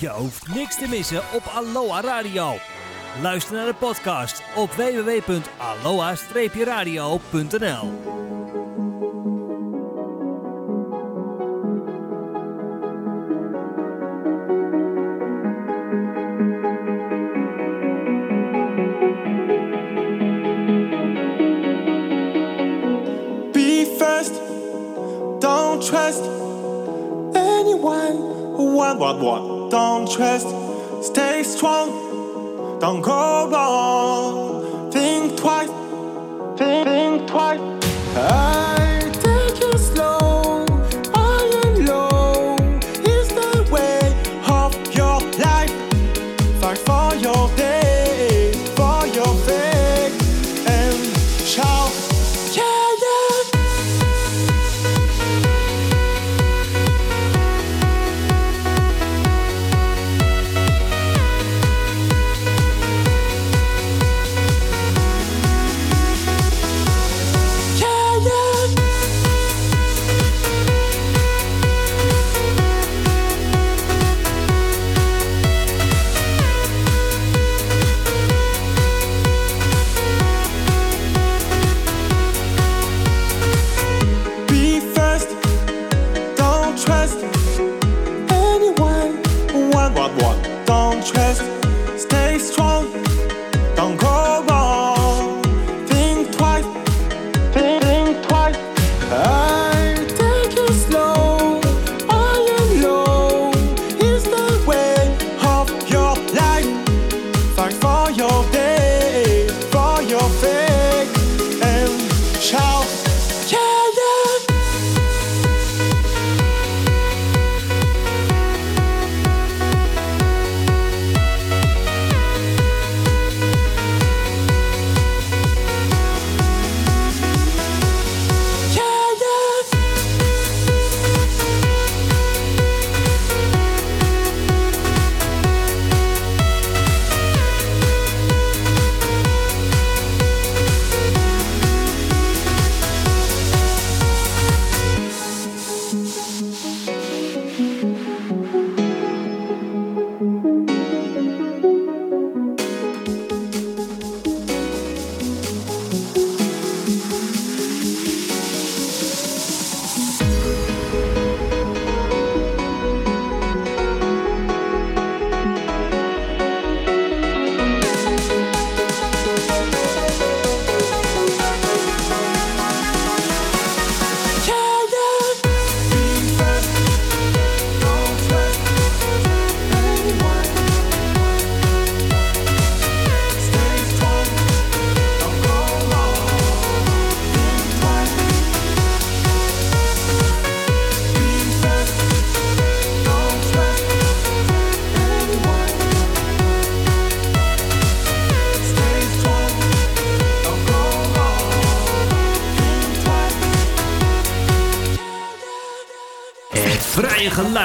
Je hoeft niks te missen op Aloha Radio. Luister naar de podcast op. What, what, what? Don't trust. Stay strong. Don't go wrong.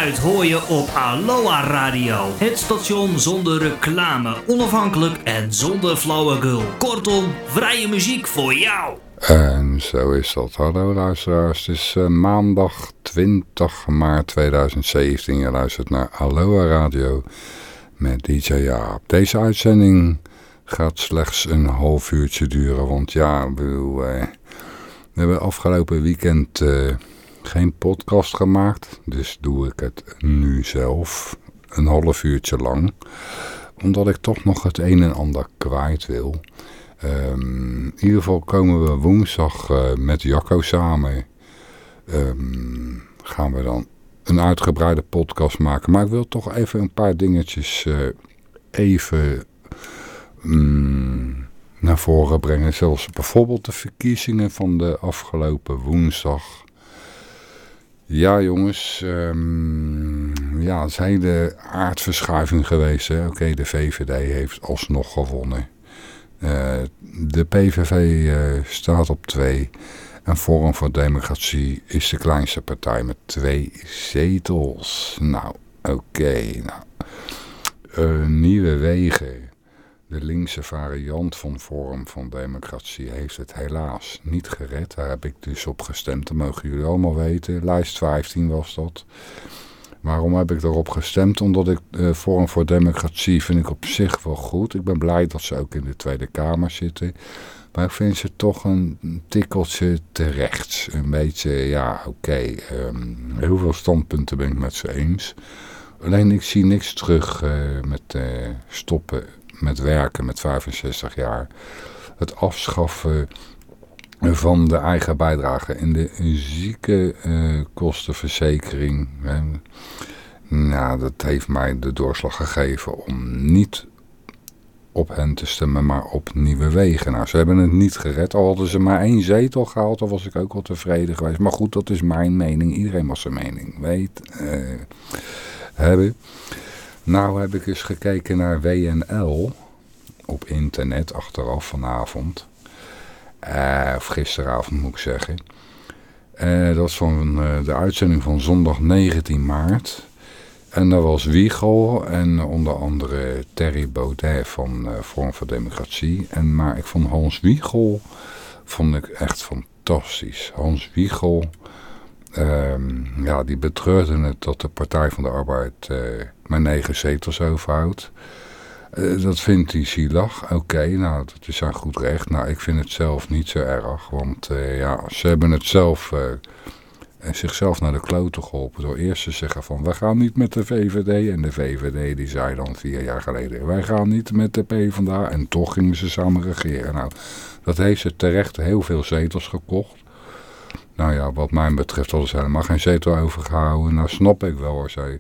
Geluid hoor je op Aloha Radio. Het station zonder reclame, onafhankelijk en zonder flauwekul. Kortom, vrije muziek voor jou. En zo is dat. Hallo luisteraars. Het is eh, maandag 20 maart 2017. Je luistert naar Aloha Radio met DJ Jaap. Deze uitzending gaat slechts een half uurtje duren. Want ja, ik bedoel, eh, we hebben afgelopen weekend eh, geen podcast gemaakt. Dus doe ik het nu zelf. Een half uurtje lang. Omdat ik toch nog het een en ander kwijt wil. Ehm, in ieder geval komen we woensdag eh, met Jacco samen. ehm, gaan we dan een uitgebreide podcast maken. Maar ik wil toch even een paar dingetjes eh, even mm, naar voren brengen. Zoals bijvoorbeeld de verkiezingen van de afgelopen woensdag. Ja jongens, ehm, ja, het is een hele aardverschuiving geweest. Oké, de VVD heeft alsnog gewonnen. Eh, de PVV eh, staat op twee. En Forum voor Democratie is de kleinste partij met twee zetels. Nou, oké. nou. Eh, nieuwe wegen. De linkse variant van Forum van Democratie heeft het helaas niet gered. Daar heb ik dus op gestemd. Dat mogen jullie allemaal weten. Lijst 15 was dat. Waarom heb ik daarop gestemd? Omdat ik uh, Forum voor Democratie vind ik op zich wel goed. Ik ben blij dat ze ook in de Tweede Kamer zitten. Maar ik vind ze toch een tikkeltje te rechts. Een beetje, ja, oké. Okay. Um, heel veel standpunten ben ik met ze eens. Alleen ik zie niks terug uh, met uh, stoppen met werken met 65 jaar. Het afschaffen van de eigen bijdrage in de ziekenkostenverzekering. Uh, nou, dat heeft mij de doorslag gegeven om niet op hen te stemmen, maar op nieuwe wegen. Nou, ze hebben het niet gered. Al hadden ze maar één zetel gehaald, dan was ik ook wel tevreden geweest. Maar goed, dat is mijn mening. Iedereen mag zijn mening weet, uh, hebben. Nou heb ik eens gekeken naar WNL op internet, achteraf vanavond. Uh, of gisteravond moet ik zeggen. Uh, dat was van uh, de uitzending van zondag 19 maart. En dat was Wiegel en onder andere Terry Baudet van Forum voor Democratie. En, maar ik vond Hans Wiegel vond ik echt fantastisch. Hans Wiegel, um, ja, die betreurde het dat de Partij van de Arbeid maar negen zetels overhoudt. Uh, dat vindt hij zielig. Oké, nou, dat is aan goed recht. Nou, ik vind het zelf niet zo erg. Want uh, ja, ze hebben het zelf, uh, zichzelf naar de kloten geholpen. Door eerst te zeggen van, we gaan niet met de VVD. En de VVD die zei dan vier jaar geleden, wij gaan niet met de PvdA. En toch gingen ze samen regeren. Nou, dat heeft ze terecht heel veel zetels gekocht. Nou ja, wat mij betreft hadden ze helemaal geen zetel overgehouden. Nou snap ik wel hoor, zei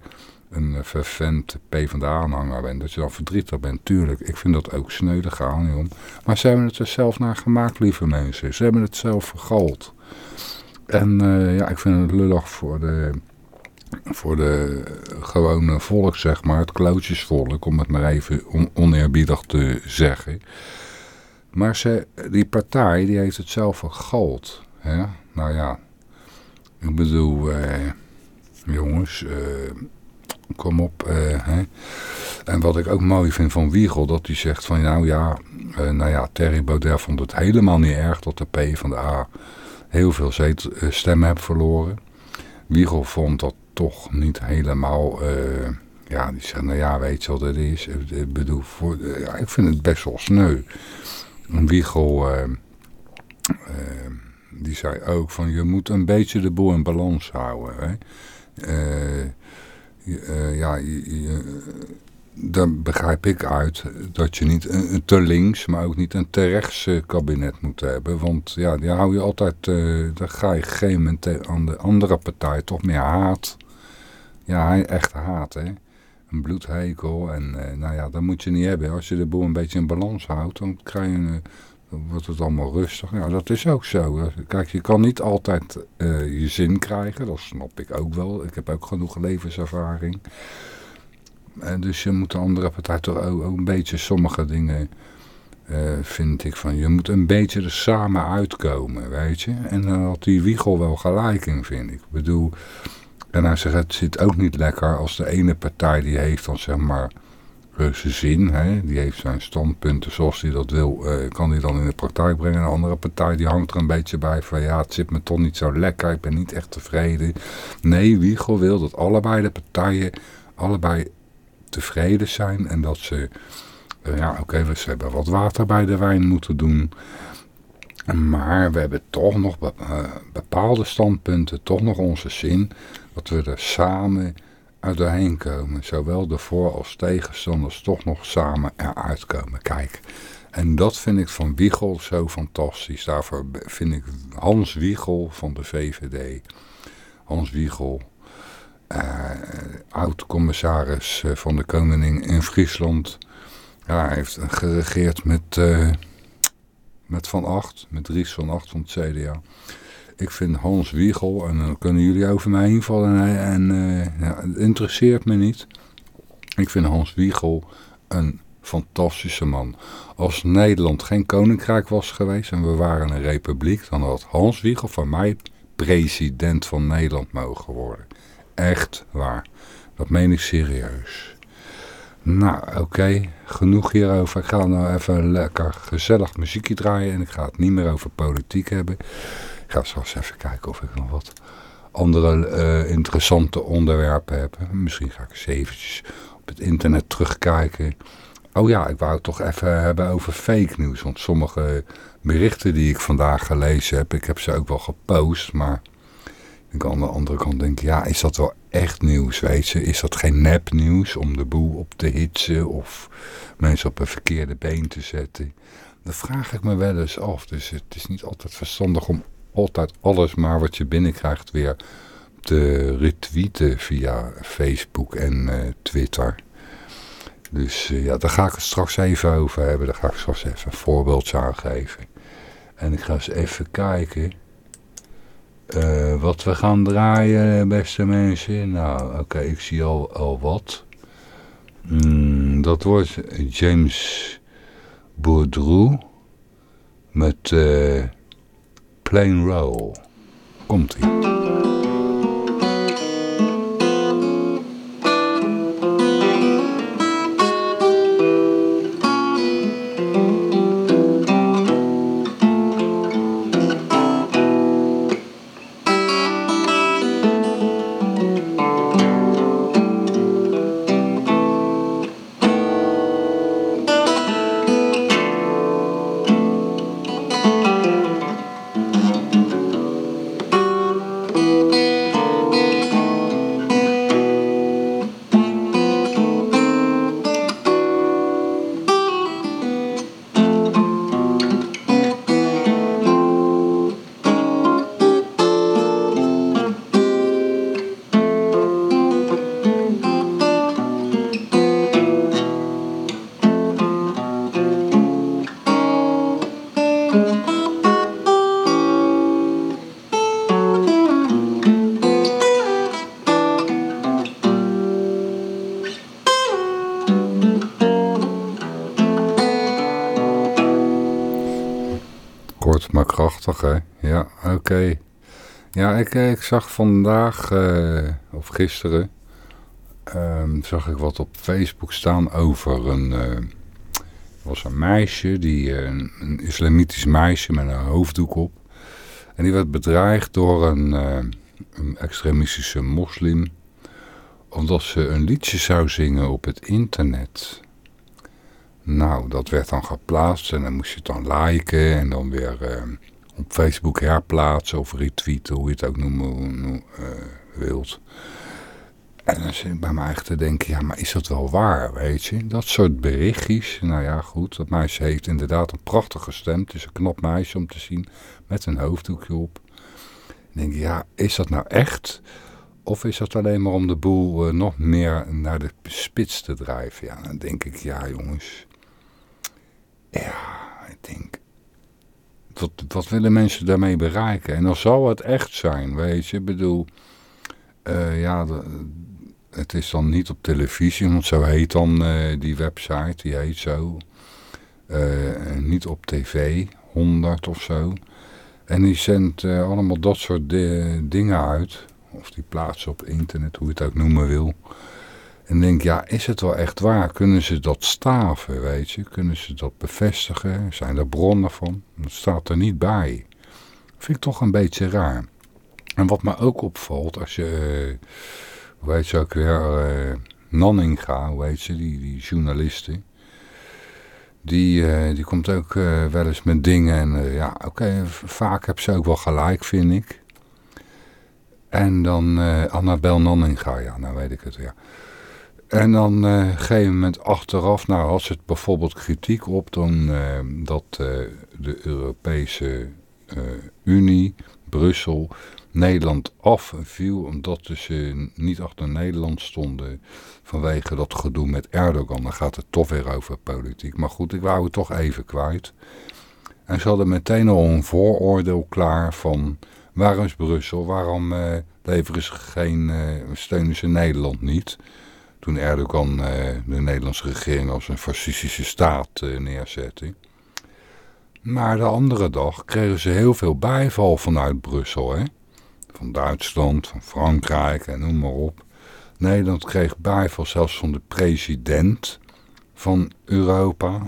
een vervent PvdA-aanhanger bent, dat je dan verdrietig bent, tuurlijk. Ik vind dat ook sneu, daar gaan om. Maar ze hebben het er zelf naar gemaakt, lieve mensen. Ze hebben het zelf vergald. En uh, ja, ik vind het lullig voor de, voor de gewone volk, zeg maar. Het klootjesvolk, om het maar even on oneerbiedig te zeggen. Maar ze, die partij, die heeft het zelf vergald. Nou ja, ik bedoel, uh, jongens... kom op. Uh, hè. En wat ik ook mooi vind van Wiegel, dat hij zegt van nou ja, uh, nou ja, Terry Baudet vond het helemaal niet erg dat de P van de A heel veel uh, stemmen heeft verloren. Wiegel vond dat toch niet helemaal, ja, die zegt nou ja, weet je wat het is. Ik bedoel, voor, ja, ik vind het best wel sneu. Wiegel, die zei ook van je moet een beetje de boel in balans houden. Hè. Uh, ja, je, daar begrijp ik uit dat je niet een, te links, maar ook niet een te rechts kabinet moet hebben. Want ja, die hou je altijd, uh, dan ga je op een moment aan de andere partij toch meer haat. Ja, echt haat, hè. Een bloedhekel en nou ja, dat moet je niet hebben. Als je de boel een beetje in balans houdt, dan krijg je een dan wordt het allemaal rustig. Ja, dat is ook zo. Kijk, je kan niet altijd uh, je zin krijgen. Dat snap ik ook wel. Ik heb ook genoeg levenservaring. En dus je moet de andere partij toch ook, een beetje sommige dingen... Uh, vind ik van, je moet een beetje er samen uitkomen, weet je. En dan had die Wiegel wel gelijk in, vind ik. Ik bedoel, en hij zegt, het zit ook niet lekker als de ene partij die heeft dan zeg maar zijn zin. Hè? Die heeft zijn standpunten zoals hij dat wil, uh, kan hij dan in de praktijk brengen. Een andere partij die hangt er een beetje bij van ja, het zit me toch niet zo lekker, ik ben niet echt tevreden. Nee, Wiegel wil dat allebei de partijen allebei tevreden zijn en dat ze, uh, ja oké, we hebben wat water bij de wijn moeten doen. Maar we hebben toch nog bepaalde standpunten, toch nog onze zin, dat we er samen uit doorheen komen. Zowel de voor- als tegenstanders toch nog samen eruit komen. Kijk, en dat vind ik van Wiegel zo fantastisch. Daarvoor vind ik Hans Wiegel van de VVD. Hans Wiegel, uh, oud-commissaris van de Koning in Friesland. Hij heeft geregeerd met, uh, met Van Acht, met Dries van Acht van het CDA. Ik vind Hans Wiegel, en dan kunnen jullie over mij heen vallen, en, uh, ja, het interesseert me niet. Ik vind Hans Wiegel een fantastische man. Als Nederland geen koninkrijk was geweest en we waren een republiek, dan had Hans Wiegel van mij president van Nederland mogen worden. Echt waar. Dat meen ik serieus. Nou, oké. Genoeg hierover. Ik ga nou even lekker gezellig muziekje draaien en ik ga het niet meer over politiek hebben. Ga straks even kijken of ik nog wat andere eh, interessante onderwerpen hebben. Misschien ga ik eens eventjes op het internet terugkijken. Oh ja, ik wou het toch even hebben over fake nieuws. Want sommige berichten die ik vandaag gelezen heb, ik heb ze ook wel gepost. Maar ik aan de andere kant denk ja, is dat wel echt nieuws, weet je? Is dat geen nepnieuws om de boel op te hitsen of mensen op een verkeerde been te zetten? Dat vraag ik me wel eens af. Dus het is niet altijd verstandig om altijd alles maar wat je binnenkrijgt weer te retweeten via Facebook en eh, Twitter. Dus eh, ja, daar ga ik het straks even over hebben. Daar ga ik straks even een voorbeeldje aan geven. En ik ga eens even kijken eh, wat we gaan draaien, beste mensen. Nou, oké, ik zie al, al wat. Mm, dat wordt James Bourdroux met Plain Roll. Komt-ie. Ik, zag vandaag, eh, of gisteren, ehm, zag ik wat op Facebook staan over een... er was een meisje, die, eh, een, islamitisch meisje met een hoofddoek op. En die werd bedreigd door een, een extremistische moslim. Omdat ze een liedje zou zingen op het internet. Nou, dat werd dan geplaatst en dan moest je het dan liken en dan weer eh, op Facebook herplaatsen of retweeten, hoe je het ook noemen noem, eh, wilt. En dan zit ik bij mij echt te denken, ja, maar is dat wel waar, weet je? Dat soort berichtjes, nou ja, goed, dat meisje heeft inderdaad een prachtige stem. Het is een knap meisje om te zien, met een hoofddoekje op. Dan denk ik, ja, is dat nou echt? Of is dat alleen maar om de boel eh, nog meer naar de spits te drijven? Ja, dan denk ik, ja jongens. Ja, ik denk... Wat, wat willen mensen daarmee bereiken? En dan zal het echt zijn, weet je. Ik bedoel, eh, ja, het is dan niet op televisie, want zo heet dan eh, die website, die heet zo. Eh, niet op tv, 100 of zo. En die zendt allemaal dat soort di- dingen uit. Of die plaatsen op internet, hoe je het ook noemen wil. En denk, ja, is het wel echt waar? Kunnen ze dat staven, weet je? Kunnen ze dat bevestigen? Zijn er bronnen van? Dat staat er niet bij. Vind ik toch een beetje raar. En wat me ook opvalt, als je, eh, hoe heet ze ook weer, eh Nanninga, hoe heet ze, die, die journaliste. Die, eh, die komt ook wel eens met dingen en ja, oké, vaak heb ze ook wel gelijk, vind ik. En dan Annabel Nanninga, ja, nou weet ik het weer. En dan op een gegeven moment achteraf, nou had ze het bijvoorbeeld kritiek op dan eh, dat eh, de Europese Unie, Brussel, Nederland afviel omdat ze niet achter Nederland stonden vanwege dat gedoe met Erdogan. Dan gaat het toch weer over politiek. Maar goed, ik wou het toch even kwijt. En ze hadden meteen al een vooroordeel klaar van waar is Brussel, waarom leveren ze geen, steunen ze Nederland niet toen Erdogan eh, de Nederlandse regering als een fascistische staat eh, neerzette. Maar de andere dag kregen ze heel veel bijval vanuit Brussel. Hè? Van Duitsland, van Frankrijk en noem maar op. Nederland kreeg bijval zelfs van de president van Europa.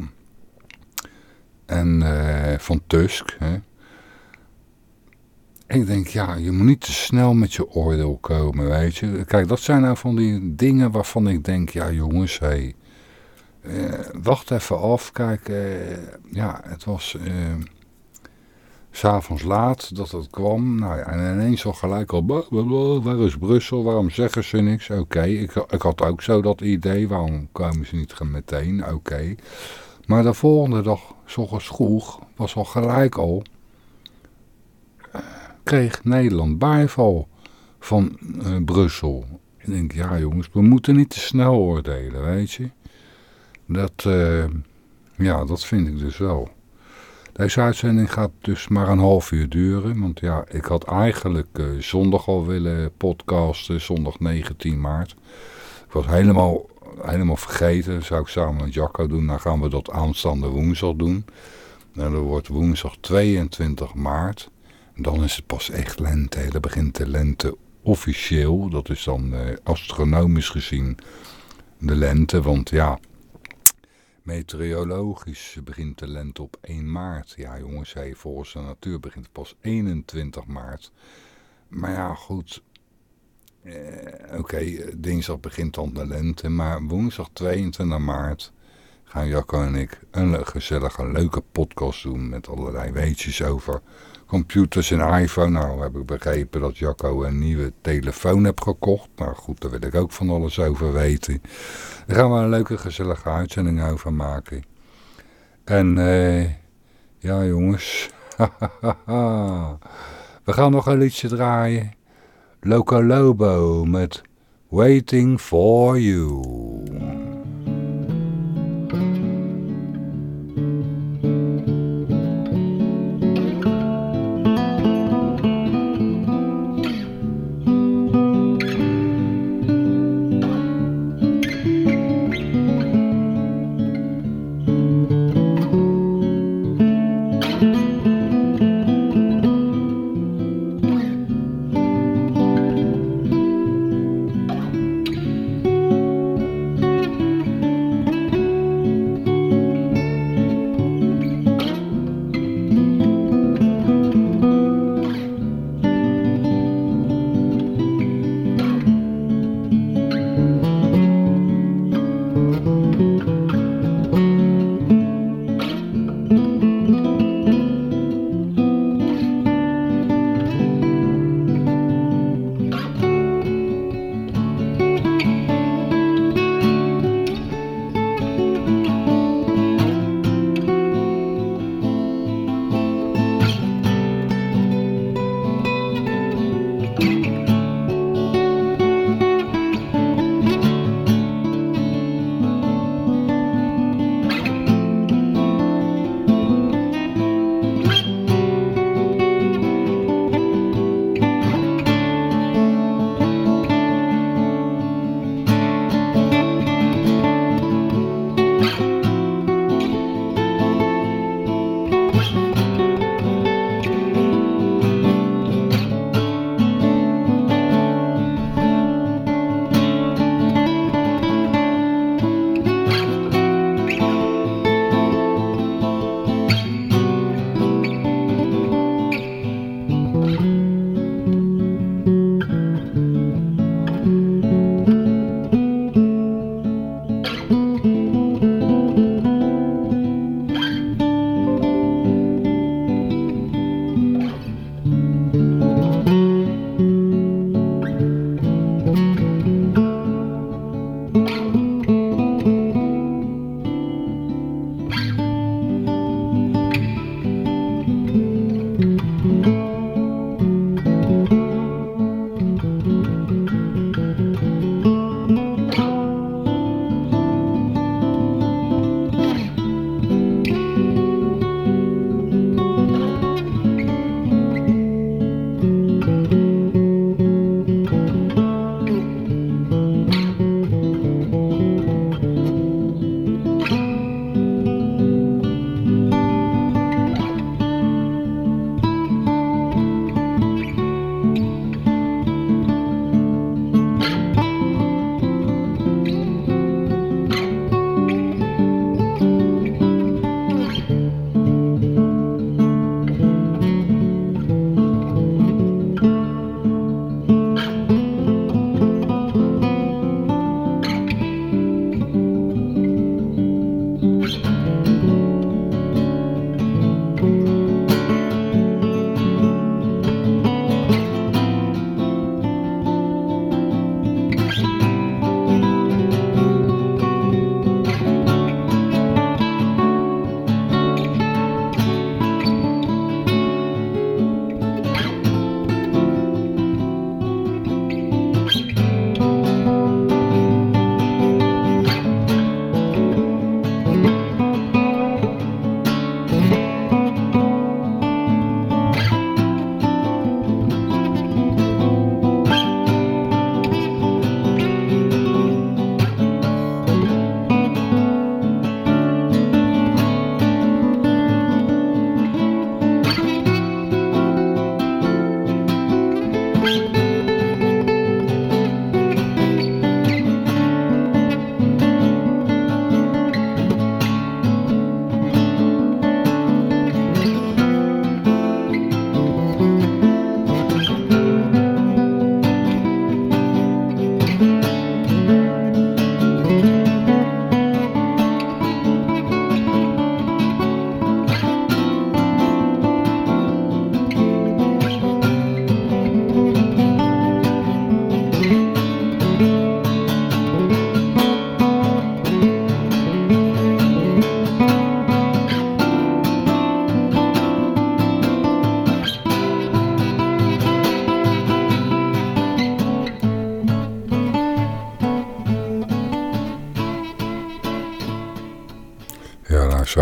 En eh, van Tusk. Hè? Ik denk, ja, je moet niet te snel met je oordeel komen, weet je. Kijk, dat zijn nou van die dingen waarvan ik denk, ja jongens, hé, hey, eh, wacht even af. Kijk, eh, ja, het was eh, s'avonds laat dat het kwam. Nou ja, en ineens al gelijk al, "Bah, bah, bah, waar is Brussel? Waarom zeggen ze niks? Oké, ik, ik had ook zo dat idee, waarom komen ze niet meteen? Oké. Maar de volgende dag, s vroeg, was al gelijk al, kreeg Nederland bijval van eh, Brussel. Ik denk, ja jongens, we moeten niet te snel oordelen, weet je. Dat, eh, ja, dat vind ik dus wel. Deze uitzending gaat dus maar een half uur duren. Want ja, ik had eigenlijk eh, zondag al willen podcasten, zondag 19 maart. Ik was helemaal, helemaal vergeten. Zou ik samen met Jacco doen. Dan gaan we dat aanstaande woensdag doen. Nou, dat wordt woensdag 22 maart. Dan is het pas echt lente. Dan begint de lente officieel. Dat is dan eh, astronomisch gezien de lente. Want ja, meteorologisch begint de lente op 1 maart. Ja jongens, hey, volgens de natuur begint het pas 21 maart. Maar ja, goed. Eh, Oké, eh, dinsdag begint dan de lente. Maar woensdag 22 maart gaan Jacco en ik een gezellige, leuke podcast doen. Met allerlei weetjes over computers en iPhone. Nou heb ik begrepen dat Jacco een nieuwe telefoon heeft gekocht. Nou goed, daar wil ik ook van alles over weten. Daar gaan we een leuke, gezellige uitzending over maken. En eh, ja jongens, we gaan nog een liedje draaien. Loco Lobo met Waiting for You.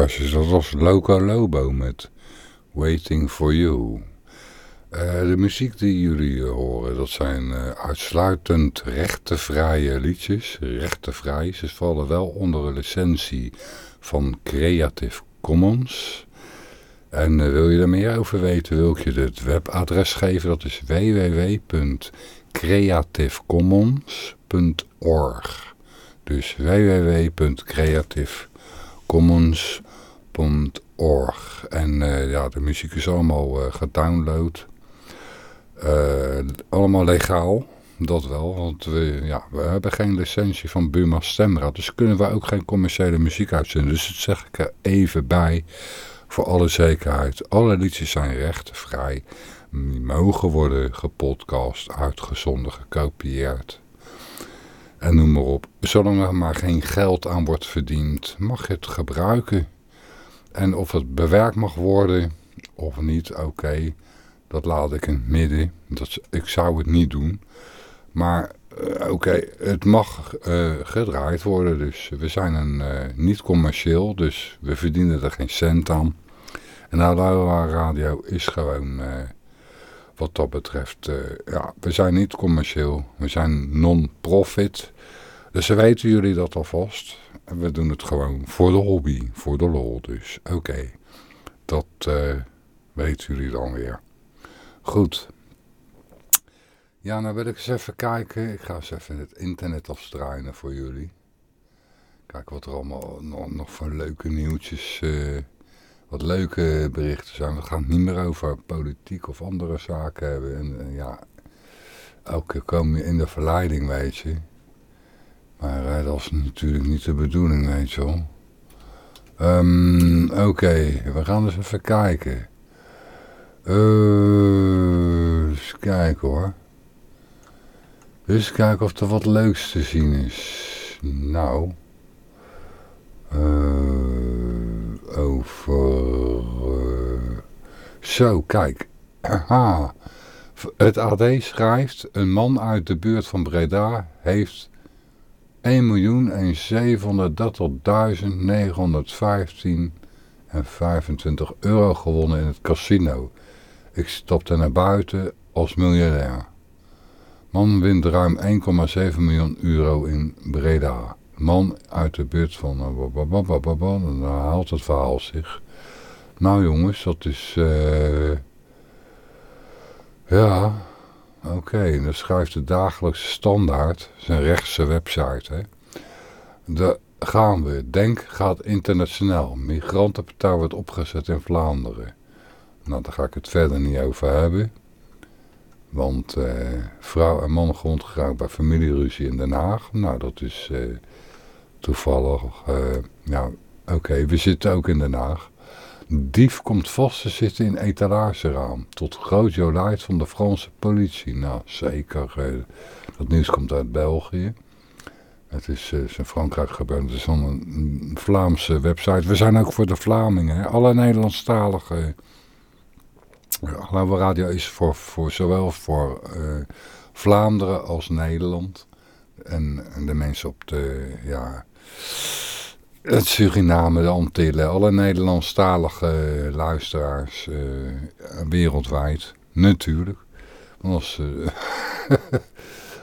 Dat was Loco Lobo met Waiting for You. Eh, de muziek die jullie eh, horen, dat zijn eh, uitsluitend rechtenvrije liedjes. Rechtenvrij. Ze vallen wel onder een licentie van Creative Commons. En wil je er meer over weten, wil ik je het webadres geven. Dat is www.creativecommons.org. Dus www.creativecommons.org. En eh, ja, de muziek is allemaal eh, gedownload. Eh, allemaal legaal, dat wel. Want we, ja, we hebben geen licentie van Buma Stemraad. Dus kunnen we ook geen commerciële muziek uitzenden. Dus dat zeg ik er even bij. Voor alle zekerheid. Alle liedjes zijn rechtenvrij. Mogen worden gepodcast, uitgezonden, gekopieerd. En noem maar op. Zolang er maar geen geld aan wordt verdiend, mag je het gebruiken. En of het bewerkt mag worden of niet, oké. dat laat ik in het midden. Dat, ik zou het niet doen. Maar eh, oké, het mag eh, gedraaid worden. Dus we zijn een, eh, niet commercieel, dus we verdienen er geen cent aan. En Aloha Radio is gewoon, wat dat betreft, ja, we zijn niet commercieel. We zijn non-profit. Dus we weten jullie dat alvast. We doen het gewoon voor de hobby, voor de lol. Dus oké, dat eh, weten jullie dan weer. Goed. Ja, nou wil ik eens even kijken. Ik ga eens even het internet afstruinen voor jullie. Kijk wat er allemaal nog, nog voor leuke nieuwtjes, eh, wat leuke berichten zijn. We gaan het niet meer over politiek of andere zaken hebben. En eh, ja, elke keer kom je in de verleiding, weet je. Maar eh, dat is natuurlijk niet de bedoeling, weet je wel. Ehm, Oké, we gaan eens even kijken. Eens kijken hoor. Eens kijken of er wat leuks te zien is. Nou. eh, over... zo, kijk. Aha. Het AD schrijft... Een man uit de buurt van Breda heeft 1.730.915 en 25 euro gewonnen in het casino. Ik stapte naar buiten als miljonair. Man wint ruim 1,7 miljoen euro in Breda. Man uit de buurt van... eh, Dan haalt het verhaal zich. Nou jongens, dat is... eh, ja, oké. Dan schrijft de dagelijkse standaard. zijn rechtse website, hè. Daar gaan we. Denk gaat internationaal. Migrantenpartij wordt opgezet in Vlaanderen. Nou, daar ga ik het verder niet over hebben. Want eh, vrouw en man gewond geraakt bij familieruzie in Den Haag. Nou, dat is eh, toevallig. eh, ja, oké, we zitten ook in Den Haag. Dief komt vast te zitten in etalageraam. Tot groot jolijt van de Franse politie. Nou, zeker. eh, dat nieuws komt uit België. Het is, eh, is in Frankrijk gebeurd. Het is een, Vlaamse website. We zijn ook voor de Vlamingen. Alle Nederlandstalige... Hallo Radio is voor, voor zowel voor eh, Vlaanderen als Nederland. En de mensen op de... Ja, het Suriname, de Antillen. Alle Nederlandstalige luisteraars eh, wereldwijd. Natuurlijk. Want als... eh,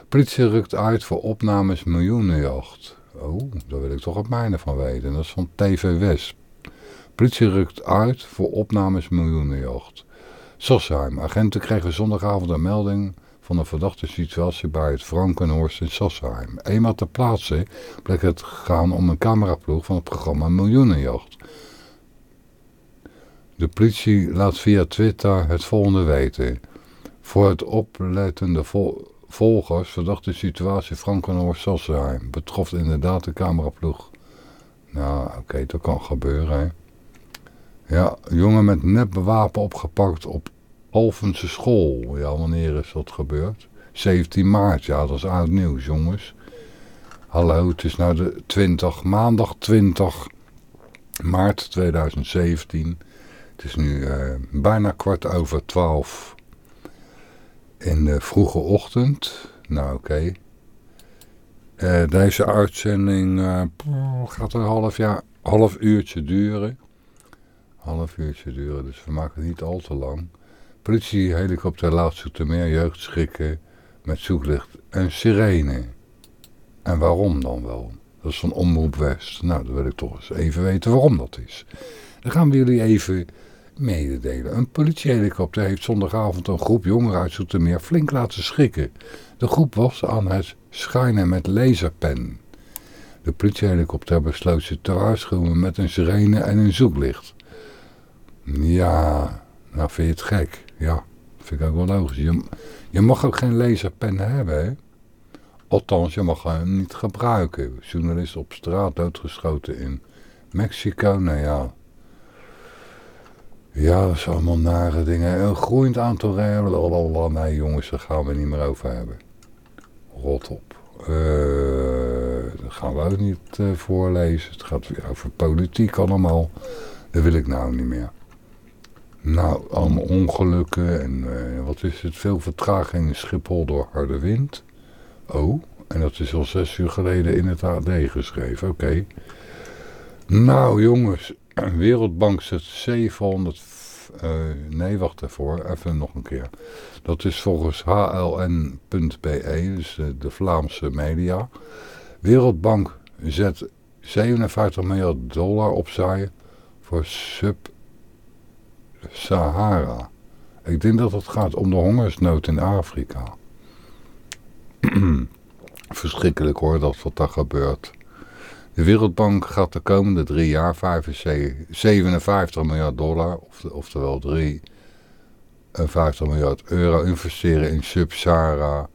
Politie rukt uit voor opnames miljoenenjacht. Oh, daar wil ik toch het mijne van weten. Dat is van TV West. Politie rukt uit voor opnames miljoenenjacht. Sassheim. Agenten kregen zondagavond een melding van een verdachte situatie bij het Frankenhorst in Sassheim. Eenmaal ter plaatse bleek het gaan om een cameraploeg van het programma Miljoenenjacht. De politie laat via Twitter het volgende weten. Voor het oplettende vol volgers verdacht de situatie Frankenhorst Sassheim. Betrof inderdaad de cameraploeg. Nou, oké, dat kan gebeuren. Hè. Ja, jongen met nepbewapen opgepakt op Alphense school. Ja, wanneer is dat gebeurd? 17 maart, ja, dat is oud nieuws, jongens. Hallo, het is nou de 20, maandag 20 maart 2017. Het is nu eh, bijna kwart over 12 in de vroege ochtend. Nou, oké. Eh, deze uitzending eh, gaat een half jaar half uurtje duren. Half uurtje duren, dus we maken het niet al te lang. Politiehelikopter laat Zoetermeer jeugd schrikken met zoeklicht en sirene. En waarom dan wel? Dat is van Omroep West. Nou, dan wil ik toch eens even weten waarom dat is. Dan gaan we jullie even mededelen. Een politiehelikopter heeft zondagavond een groep jongeren uit Zoetermeer flink laten schrikken. De groep was aan het schijnen met laserpen. De politiehelikopter besloot ze te waarschuwen met een sirene en een zoeklicht. Ja, nou vind je het gek. Ja, vind ik ook wel logisch. Je, mag ook geen laserpen hebben, hè? Althans, je mag hem niet gebruiken. Journalist op straat doodgeschoten in Mexico. Nou ja. Ja, dat zijn allemaal nare dingen. Een groeiend aantal rijden. Nee jongens, daar gaan we niet meer over hebben. Rot op. Eh, dat gaan we ook niet eh, voorlezen. Het gaat weer over politiek allemaal. Dat wil ik nou niet meer. Nou, allemaal ongelukken en eh, wat is het? Veel vertraging in Schiphol door harde wind. Oh, en dat is al zes uur geleden in het AD geschreven. Oké. Nou jongens, Wereldbank zet 700... eh, nee, wacht even Even nog een keer. Dat is volgens HLN.be, dus eh, de Vlaamse media. Wereldbank zet 57 miljard dollar opzij voor Sub-Sahara. Ik denk dat het gaat om de hongersnood in Afrika. Verschrikkelijk hoor, dat wat daar gebeurt. De Wereldbank gaat de komende drie jaar 75 57 miljard dollar, of, oftewel 53 miljard euro, investeren in Sub-Sahara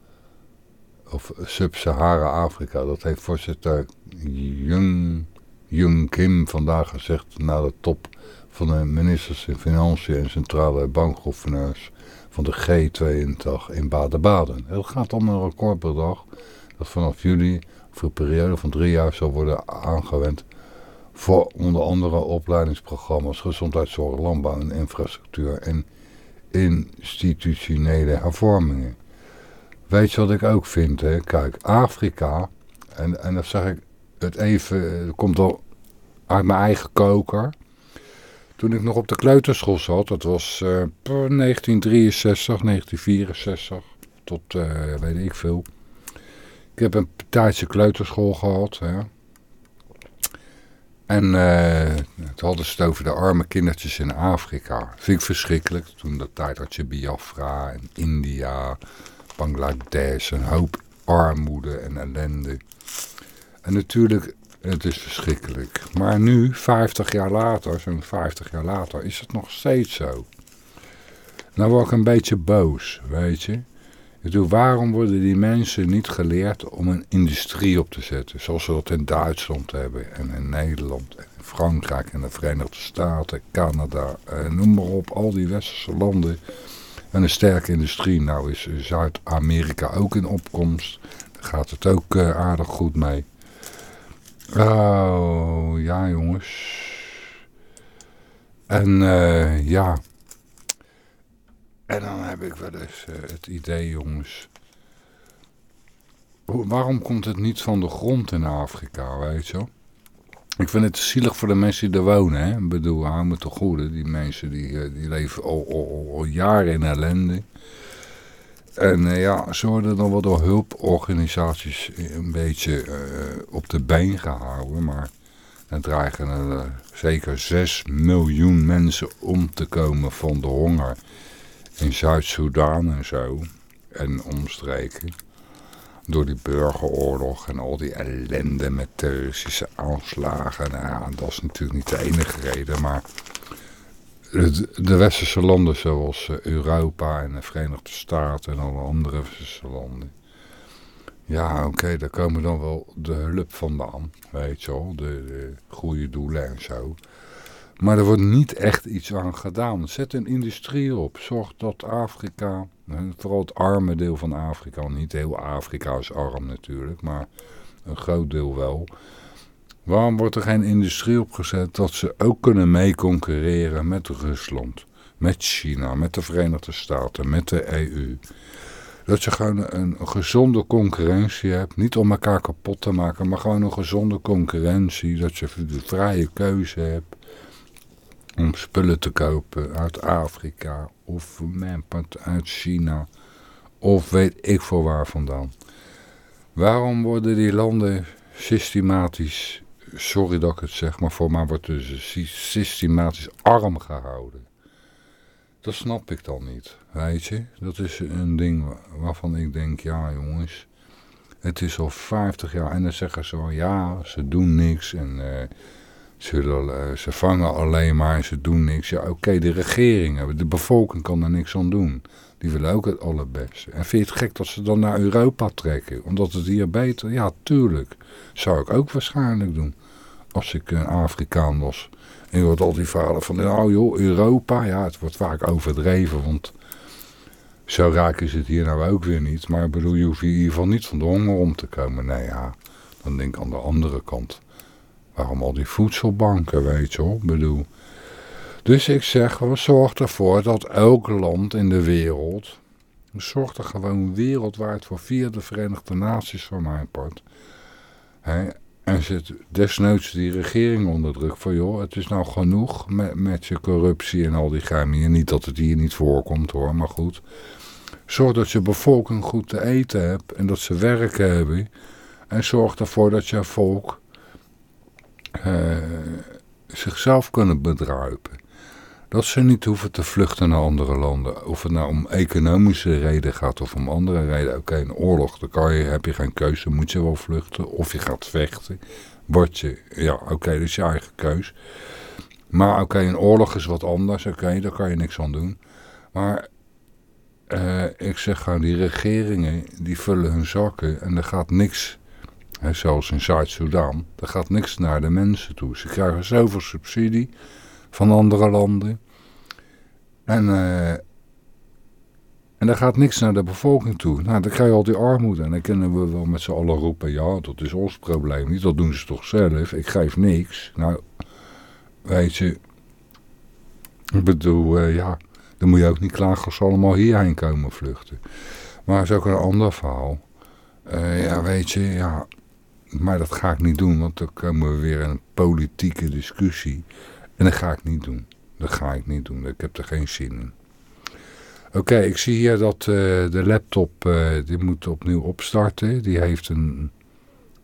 of Sub-Sahara Afrika. Dat heeft voorzitter Jung, Jung Kim vandaag gezegd na de top van de ministers in Financiën en centrale bankgouverneurs van de G22 in Baden-Baden. Het gaat om een recordbedrag dat vanaf juli voor een periode van drie jaar zal worden aangewend voor onder andere opleidingsprogramma's, gezondheidszorg, landbouw en infrastructuur en institutionele hervormingen. Weet je wat ik ook vind? Hè? Kijk, Afrika, en, en dat zeg ik het even, komt al uit mijn eigen koker. Toen ik nog op de kleuterschool zat, dat was eh, 1963, 1964, tot uh, weet ik veel. Ik heb een tijdje kleuterschool gehad. Hè. En uh, hadden ze het over de arme kindertjes in Afrika. Vind ik verschrikkelijk. Toen dat tijd had je Biafra en India, Bangladesh, een hoop armoede en ellende. En natuurlijk, het is verschrikkelijk. Maar nu, 50 jaar later, zo'n 50 jaar later, is het nog steeds zo. Nou word ik een beetje boos, weet je. Ik bedoel, waarom worden die mensen niet geleerd om een industrie op te zetten? Zoals we dat in Duitsland hebben en in Nederland en in Frankrijk en de Verenigde Staten, Canada, eh, noem maar op, al die westerse landen. En een sterke industrie. Nou is Zuid-Amerika ook in opkomst. Daar gaat het ook uh, aardig goed mee. Oh, ja jongens. En uh, ja... En dan heb ik wel eens uh, het idee, jongens. Hoe, waarom komt het niet van de grond in Afrika, weet je Ik vind het zielig voor de mensen die er wonen, hè. Ik bedoel, hou me te goede. Die mensen die, uh, die leven al, al, jaren in ellende. En uh, ja, ze worden dan wel door hulporganisaties een beetje op de been gehouden. Maar dan dreigen er zeker 6 miljoen mensen om te komen van de honger in Zuid-Soedan en zo. En omstreken. Door die burgeroorlog en al die ellende met terroristische aanslagen. Nou ja, dat is natuurlijk niet de enige reden. Maar de westerse landen zoals Europa en de Verenigde Staten en alle andere westerse landen. Ja, oké, daar komen dan wel de hulp vandaan. Weet je wel, de, de goede doelen en zo. Maar er wordt niet echt iets aan gedaan. Zet een industrie op. Zorg dat Afrika, vooral het arme deel van Afrika, niet heel Afrika is arm natuurlijk, maar een groot deel wel. Waarom wordt er geen industrie opgezet dat ze ook kunnen meeconcurreren met Rusland, met China, met de Verenigde Staten, met de EU? Dat je gewoon een, gezonde concurrentie hebt. Niet om elkaar kapot te maken, maar gewoon een gezonde concurrentie. Dat je de vrije keuze hebt om spullen te kopen uit Afrika of uit China of weet ik voor waar vandaan. Waarom worden die landen systematisch, sorry dat ik het zeg, maar voor mij wordt dus sy- systematisch arm gehouden? Dat snap ik dan niet, weet je. Dat is een ding wa- waarvan ik denk, ja jongens, het is al 50 jaar en dan zeggen ze ja, ze doen niks en... eh, ze, eh, ze vangen alleen maar en ze doen niks. Ja, oké, de regeringen, de bevolking kan er niks aan doen. Die willen ook het allerbeste. En vind je het gek dat ze dan naar Europa trekken? Omdat het hier beter... Ja, tuurlijk. Zou ik ook waarschijnlijk doen. Als ik een Afrikaan was. En je hoort al die verhalen van... Nou joh, Europa. Ja, het wordt vaak overdreven. Want zo raak is het hier nou ook weer niet. Maar ik bedoel, je hoeft hier in ieder geval niet van de honger om te komen. Nee, ja. Dan denk ik aan de andere kant. Waarom al die voedselbanken, weet je wel? Bedoel... Dus ik zeg, wel, zorg ervoor dat elk land in de wereld... Zorg er gewoon wereldwijd voor via de Verenigde Naties van mijn part. Hè, en zet desnoods die regering onder druk van... joh, het is nou genoeg met, met je corruptie en al die geheimingen. Niet dat het hier niet voorkomt hoor, maar goed. Zorg dat je bevolking goed te eten hebt en dat ze werk hebben. En zorg ervoor dat je volk eh, zichzelf kunnen bedruipen. Dat ze niet hoeven te vluchten naar andere landen. Of het nou om economische reden gaat of om andere reden. Oké, een oorlog, dan kan je, heb je geen keuze. Moet je wel vluchten of je gaat vechten. Word je, ja oké, dat is je eigen keus. Maar oké, een oorlog is wat anders. Oké, daar kan je niks aan doen. Maar eh, ik zeg gewoon, die regeringen die vullen hun zakken en er gaat niks... Hè, zoals in Zuid-Soedan, er gaat niks naar de mensen toe. Ze krijgen zoveel subsidie van andere landen. En, eh, en er gaat niks naar de bevolking toe. Nou, dan krijg je al die armoede. En dan kunnen we wel met z'n allen roepen, ja, dat is ons probleem niet. Dat doen ze toch zelf. Ik geef niks. Nou, weet je, ik bedoel, eh, ja, dan moet je ook niet klagen als ze allemaal hierheen komen vluchten. Maar het is ook een ander verhaal. Eh, ja, weet je, ja, maar dat ga ik niet doen, want dan komen we weer in een politieke discussie. En dat ga ik niet doen. Dat ga ik niet doen. Ik heb er geen zin in. Oké, ik zie hier dat eh, de laptop, eh, die moet opnieuw opstarten. Die heeft een,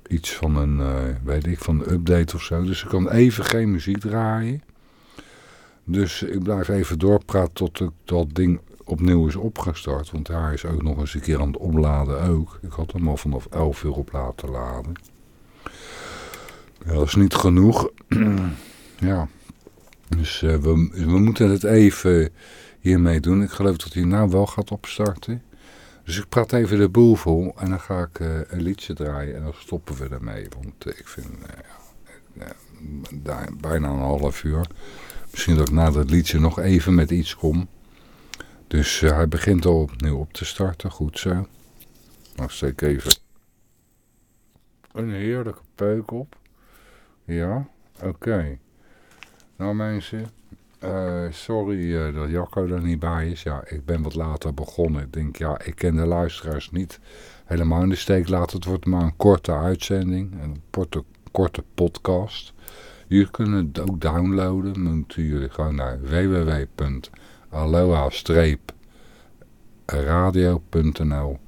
iets van een, eh, weet ik, van een update of zo. Dus ik kan even geen muziek draaien. Dus ik blijf even doorpraten tot ik dat ding opnieuw is opgestart. Want hij is ook nog eens een keer aan het opladen ook. Ik had hem al vanaf 11 uur op laten laden. Ja, dat is niet genoeg. ja. Dus eh, we, moeten het even hiermee doen. Ik geloof dat hij nou wel gaat opstarten. Dus ik praat even de boel vol en dan ga ik eh, een liedje draaien en dan stoppen we ermee. Want eh, ik vind ja, bijna een half uur. Misschien dat ik na dat liedje nog even met iets kom. Dus hij begint al opnieuw op te starten. Goed zo. Dan steek even een heerlijke peuk op. Ja, oké. Nou mensen, eh, sorry eh, dat Jacco er niet bij is. Ja, ik ben wat later begonnen. Ik denk, ja, ik ken de luisteraars niet helemaal in de steek laten. Het wordt maar een korte uitzending. Een korte, korte podcast. Jullie kunnen het ook downloaden. Moeten jullie gewoon naar www.aloha-radio.nl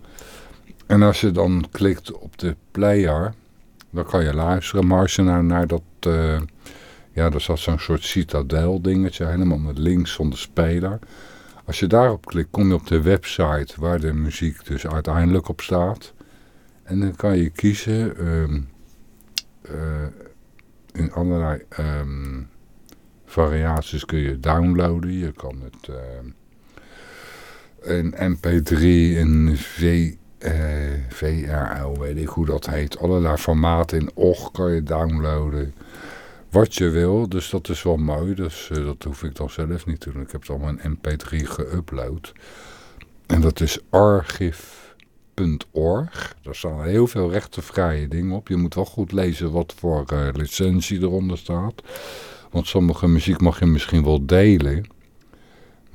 En als je dan klikt op de player, dan kan je luisteren. Maar als je nou naar dat... eh, ja, er zat zo'n soort citadel dingetje, helemaal met links van de speler. Als je daarop klikt, kom je op de website waar de muziek dus uiteindelijk op staat. En dan kan je kiezen ehm, eh, in allerlei ehm, variaties kun je downloaden. Je kan het ehm, in mp3, in v, eh, VRL, weet ik hoe dat heet. Allerlei formaten in OGG kan je downloaden wat je wil. Dus dat is wel mooi. Dus eh, dat hoef ik dan zelf niet te doen. Ik heb het allemaal in mp3 geüpload. En dat is archive.org. Daar staan heel veel rechtenvrije dingen op. Je moet wel goed lezen wat voor eh, licentie eronder staat. Want sommige muziek mag je misschien wel delen.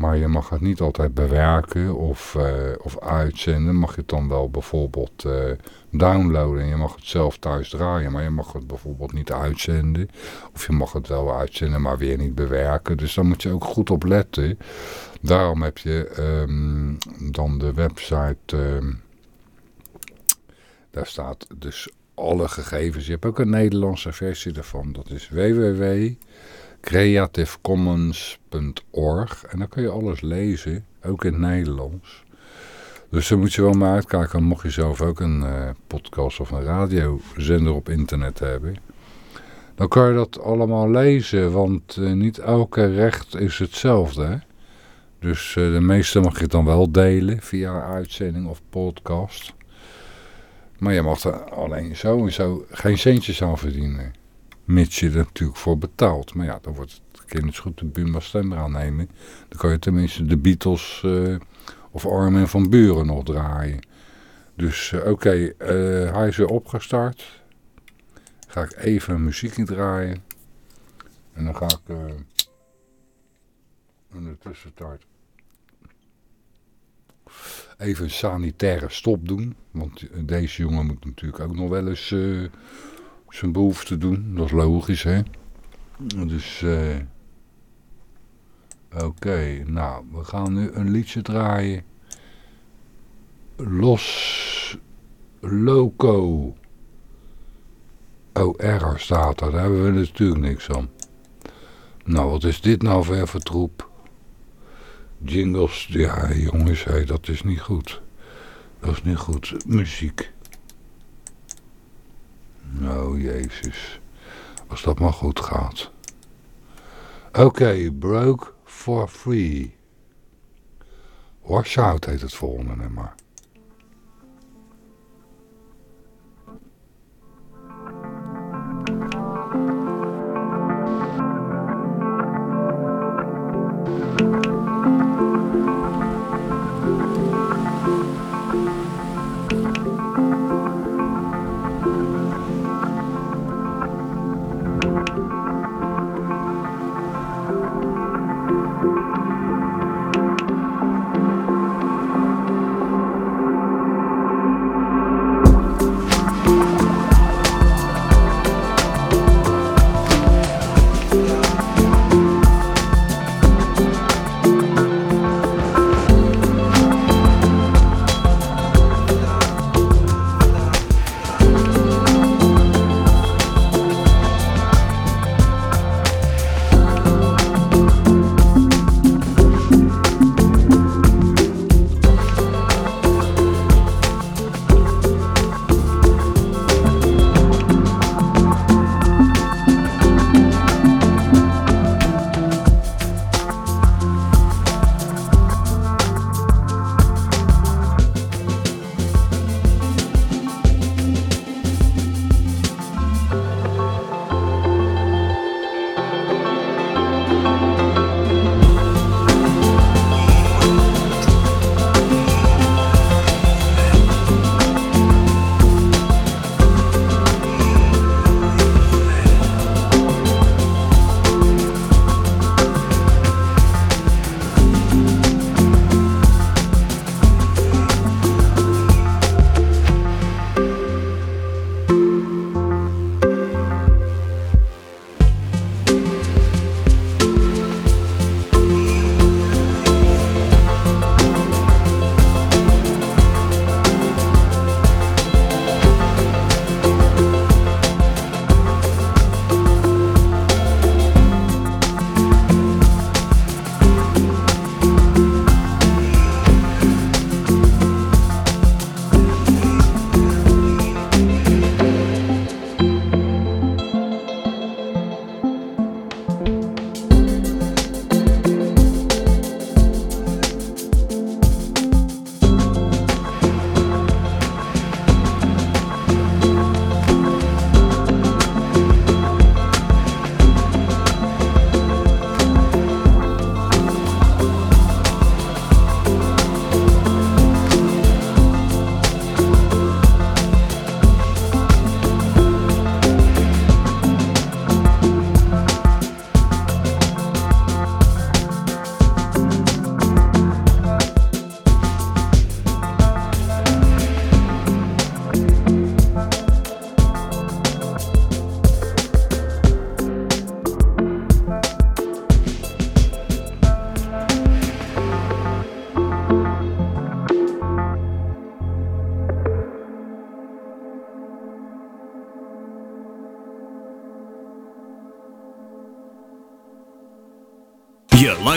Maar je mag het niet altijd bewerken of, eh, of uitzenden. Mag je het dan wel bijvoorbeeld eh, downloaden. En je mag het zelf thuis draaien. Maar je mag het bijvoorbeeld niet uitzenden. Of je mag het wel uitzenden, maar weer niet bewerken. Dus daar moet je ook goed op letten. Daarom heb je ehm, dan de website... ehm, daar staat dus alle gegevens. Je hebt ook een Nederlandse versie ervan. Dat is www.creativecommons.org. En dan kun je alles lezen, ook in het Nederlands. Dus daar moet je wel maar uitkijken. Mocht je zelf ook een eh, podcast of een radiozender op internet hebben. Dan kan je dat allemaal lezen. Want eh, niet elke recht is hetzelfde. Hè? Dus eh, de meeste mag je dan wel delen via uitzending of podcast. Maar je mag er alleen sowieso geen centjes aan verdienen. Mits je er natuurlijk voor betaalt. Maar ja, dan wordt het kind goed de Buma Stemmer aannemen. Dan kan je tenminste de Beatles eh, of Armin van Buren nog draaien. Dus eh, oké, eh, hij is weer opgestart. Ga ik even muziekje draaien. En dan ga ik in de tussentijd even een sanitaire stop doen. Want deze jongen moet natuurlijk ook nog wel eens zijn behoefte doen. Dat is logisch, hè. Dus, eh oké. nou, we gaan nu een liedje draaien. Los Loco. Oh, staat er. Daar hebben we natuurlijk niks aan. Nou, wat is dit nou voor even troep? Jingles, ja jongens, hé, dat is niet goed. Dat is niet goed. Muziek. Oh, jezus. Als dat maar goed gaat. Oké, Broke for Free. Washout heet het volgende nummer.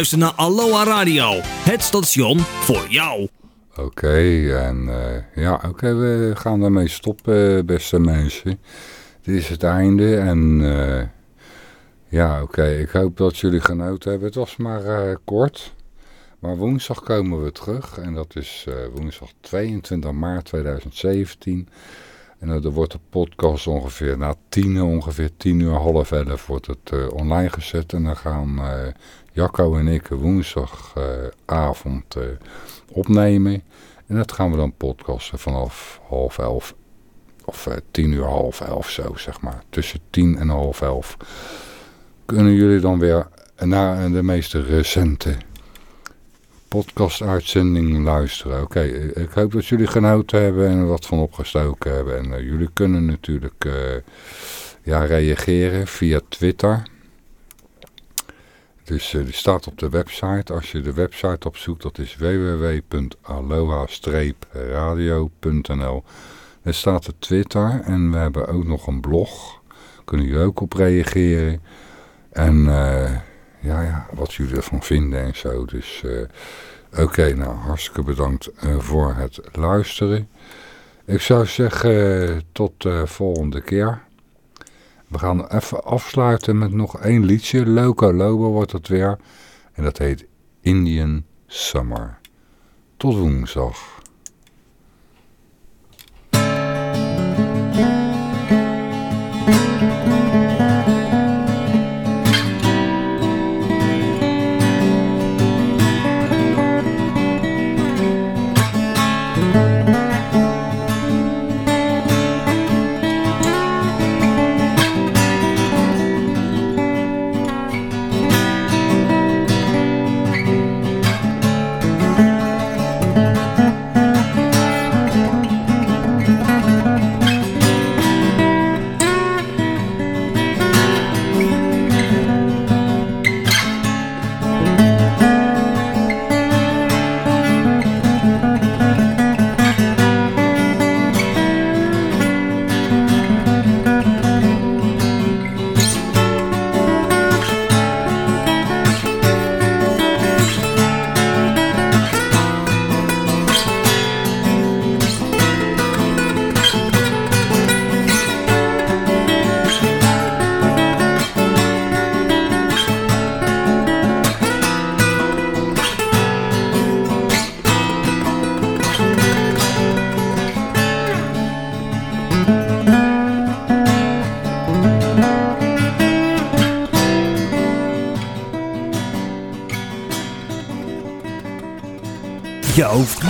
Luistert naar Aloha Radio, het station voor jou. Oké, en eh, ja, oké, we gaan daarmee stoppen, beste mensen. Dit is het einde en eh, ja, oké, ik hoop dat jullie genoten hebben. Het was maar eh, kort, maar woensdag komen we terug en dat is woensdag 22 maart 2017. En uh, er wordt de podcast ongeveer na tien, ongeveer tien uur, half elf wordt het eh, online gezet. En dan gaan eh, Jacco en ik woensdagavond opnemen. En dat gaan we dan podcasten vanaf half elf. Of eh, tien uur, half elf zo, zeg maar. Tussen tien en half elf. Kunnen jullie dan weer naar de meest recente podcast-uitzending luisteren. Oké, eh, ik hoop dat jullie genoten hebben en wat van opgestoken hebben. En eh, jullie kunnen natuurlijk eh, ja, reageren via Twitter. Dus die staat op de website. Als je de website opzoekt, dat is www.aloha-radio.nl Er staat de Twitter en we hebben ook nog een blog. Kunnen jullie ook op reageren. En eh, ja, ja, wat jullie ervan vinden en zo. Dus eh, oké, nou hartstikke bedankt eh, voor het luisteren. Ik zou zeggen eh, tot de volgende keer. We gaan even afsluiten met nog één liedje. Loco Lobo wordt het weer. En dat heet Indian Summer. Tot woensdag.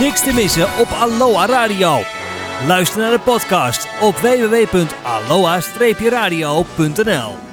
Niks te missen op Aloha Radio. Luister naar de podcast op www.aloha-radio.nl